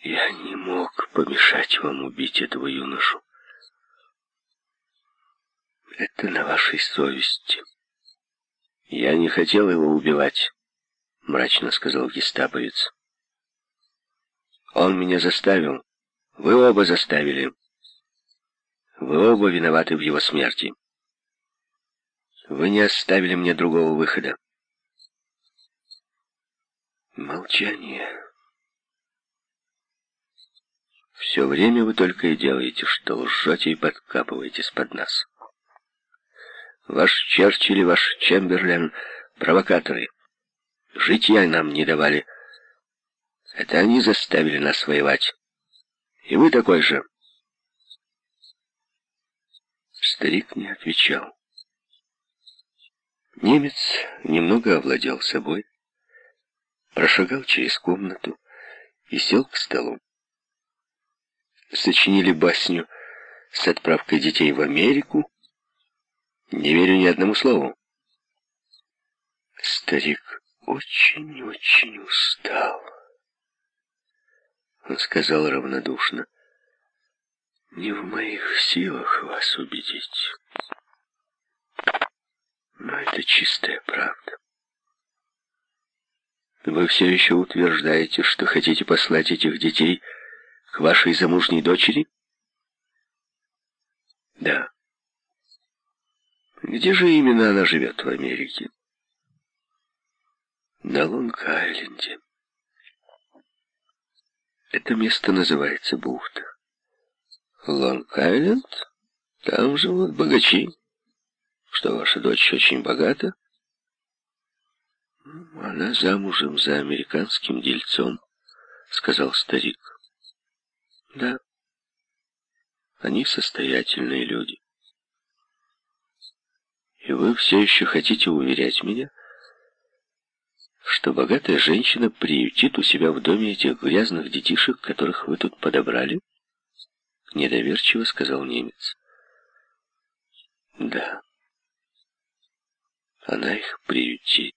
Я не мог помешать вам убить этого юношу. Это на вашей совести. Я не хотел его убивать, мрачно сказал гестаповец. Он меня заставил. Вы оба заставили. Вы оба виноваты в его смерти. Вы не оставили мне другого выхода. Молчание. Все время вы только и делаете, что лжете и подкапываетесь под нас. Ваш Черчилль и ваш Чемберлен — провокаторы. Житья нам не давали. Это они заставили нас воевать. И вы такой же. Старик не отвечал. Немец немного овладел собой, прошагал через комнату и сел к столу. Сочинили басню с отправкой детей в Америку. Не верю ни одному слову. Старик очень-очень устал. Он сказал равнодушно. Не в моих силах вас убедить. Но это чистая правда. Вы все еще утверждаете, что хотите послать этих детей вашей замужней дочери? Да. Где же именно она живет в Америке? На Лонг-Айленде. Это место называется бухта. Лонг-Айленд? Там живут богачи. Что, ваша дочь очень богата? Она замужем за американским дельцом, сказал старик. Да, они состоятельные люди. И вы все еще хотите уверять меня, что богатая женщина приютит у себя в доме этих грязных детишек, которых вы тут подобрали? Недоверчиво сказал немец. Да. Она их приютит,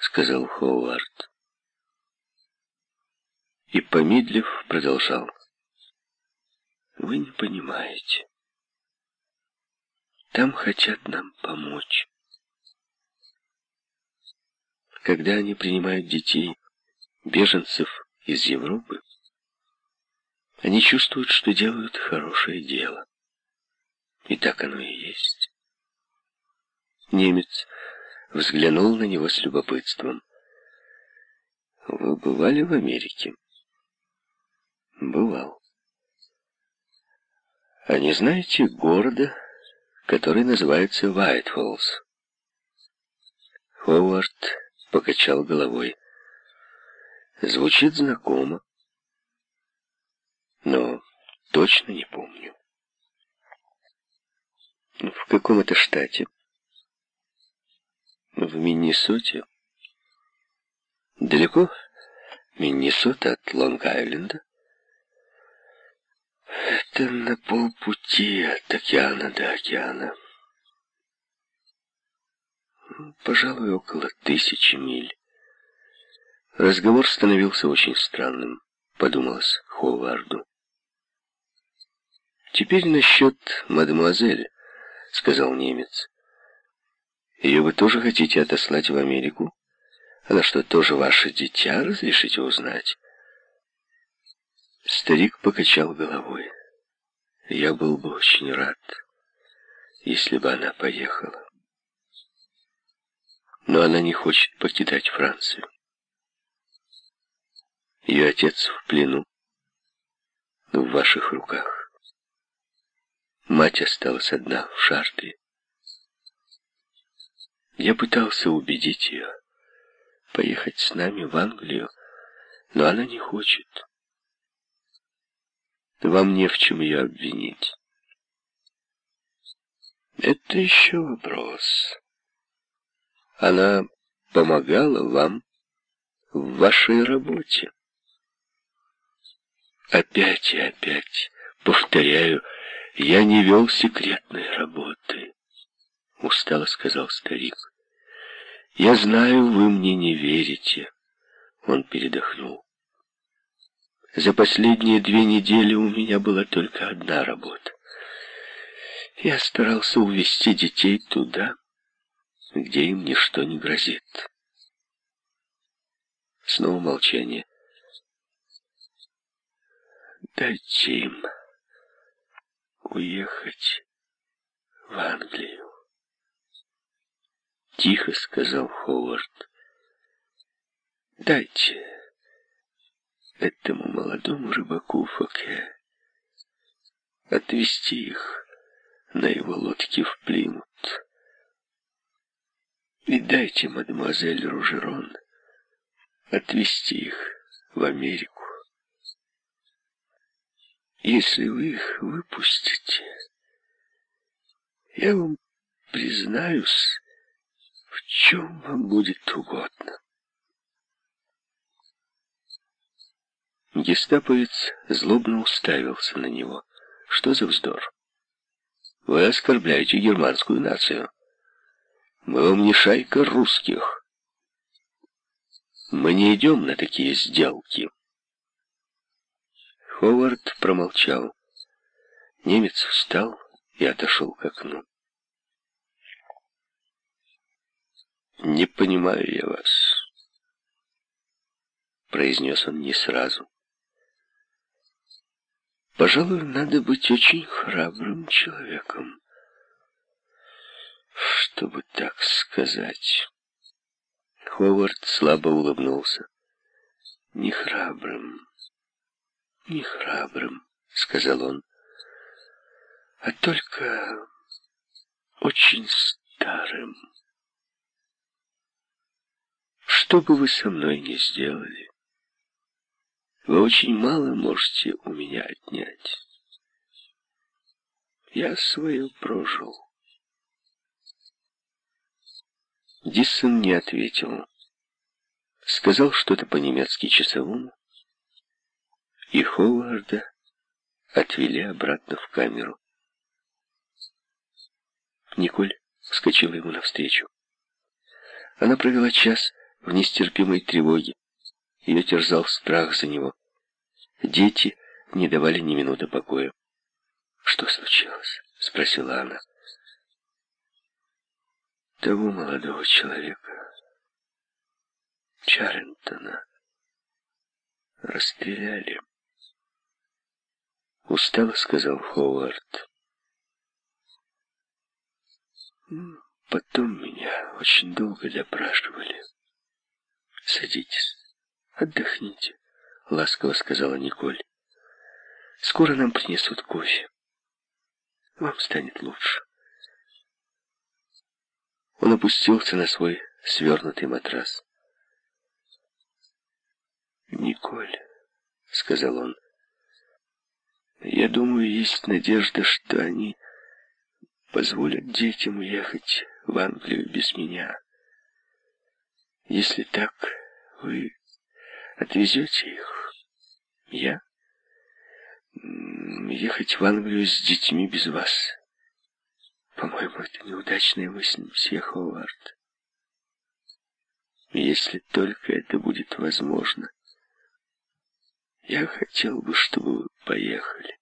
сказал Ховард. И, помедлив, продолжал. Вы не понимаете. Там хотят нам помочь. Когда они принимают детей, беженцев из Европы, они чувствуют, что делают хорошее дело. И так оно и есть. Немец взглянул на него с любопытством. «Вы бывали в Америке?» «Бывал». «А не знаете города, который называется Вайтфоллс?» Ховард покачал головой. «Звучит знакомо, но точно не помню». «В каком это штате?» в Миннесоте. Далеко Миннесота от Лонг-Айленда? Это на полпути от океана до океана. Пожалуй, около тысячи миль. Разговор становился очень странным, подумалось Ховарду. «Теперь насчет мадемуазель», — сказал немец. Ее вы тоже хотите отослать в Америку? Она что, тоже ваше дитя, разрешите узнать?» Старик покачал головой. «Я был бы очень рад, если бы она поехала. Но она не хочет покидать Францию. Ее отец в плену, в ваших руках. Мать осталась одна в Шартре. Я пытался убедить ее поехать с нами в Англию, но она не хочет. Вам не в чем ее обвинить. Это еще вопрос. Она помогала вам в вашей работе. Опять и опять, повторяю, я не вел секретной работы устало сказал старик. «Я знаю, вы мне не верите». Он передохнул. За последние две недели у меня была только одна работа. Я старался увести детей туда, где им ничто не грозит. Снова молчание. Дайте им уехать в Англию. Тихо сказал Ховард. Дайте этому молодому рыбаку Фоке отвезти их на его лодке в Плимут. И дайте мадемуазель Ружерон отвезти их в Америку. Если вы их выпустите, я вам признаюсь, в чем вам будет угодно. Гестаповец злобно уставился на него. Что за вздор? Вы оскорбляете германскую нацию. Мы вам не шайка русских. Мы не идем на такие сделки. Ховард промолчал. Немец встал и отошел к окну. «Не понимаю я вас», — произнес он не сразу. Пожалуй, надо быть очень храбрым человеком, чтобы так сказать. Ховард слабо улыбнулся. Не храбрым, не храбрым, сказал он, а только очень старым. Что бы вы со мной ни сделали, вы очень мало можете у меня отнять. Я свое прожил. Диссон не ответил. Сказал что-то по-немецки часовому, и Ховарда отвели обратно в камеру. Николь вскочила ему навстречу. Она провела час в нестерпимой тревоге. Ее терзал страх за него. Дети не давали ни минуты покоя. «Что случилось?» — спросила она. «Того молодого человека, Чарентона, расстреляли». Устало сказал Ховард. Потом меня очень долго допрашивали. Садитесь. «Отдохните», — ласково сказала Николь. «Скоро нам принесут кофе. Вам станет лучше». Он опустился на свой свернутый матрас. «Николь», — сказал он, — «я думаю, есть надежда, что они позволят детям уехать в Англию без меня. Если так, вы Отвезете их? Я? Ехать в Англию с детьми без вас. По-моему, это неудачная мысль, мсье Ховард. Если только это будет возможно. Я хотел бы, чтобы вы поехали.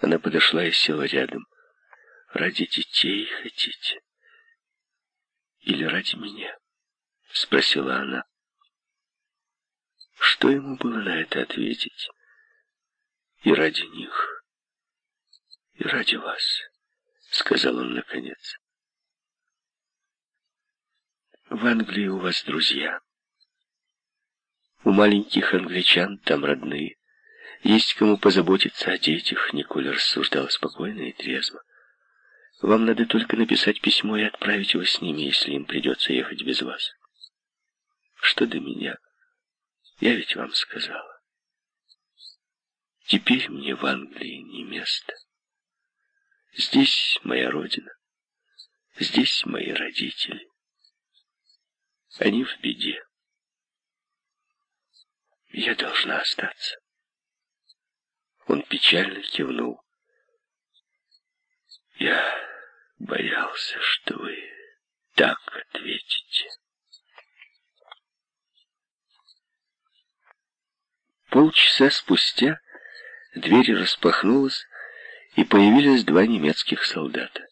Она подошла и села рядом. Ради детей хотите? Или ради меня? Спросила она. Что ему было на это ответить? И ради них, и ради вас, сказал он наконец. В Англии у вас друзья. У маленьких англичан там родные. Есть кому позаботиться о детях, Николя рассуждала спокойно и трезво. Вам надо только написать письмо и отправить его с ними, если им придется ехать без вас. Что до меня? Я ведь вам сказала. Теперь мне в Англии не место. Здесь моя родина. Здесь мои родители. Они в беде. Я должна остаться. Он печально кивнул. Я боялся, что вы так ответите. Полчаса спустя дверь распахнулась, и появились два немецких солдата.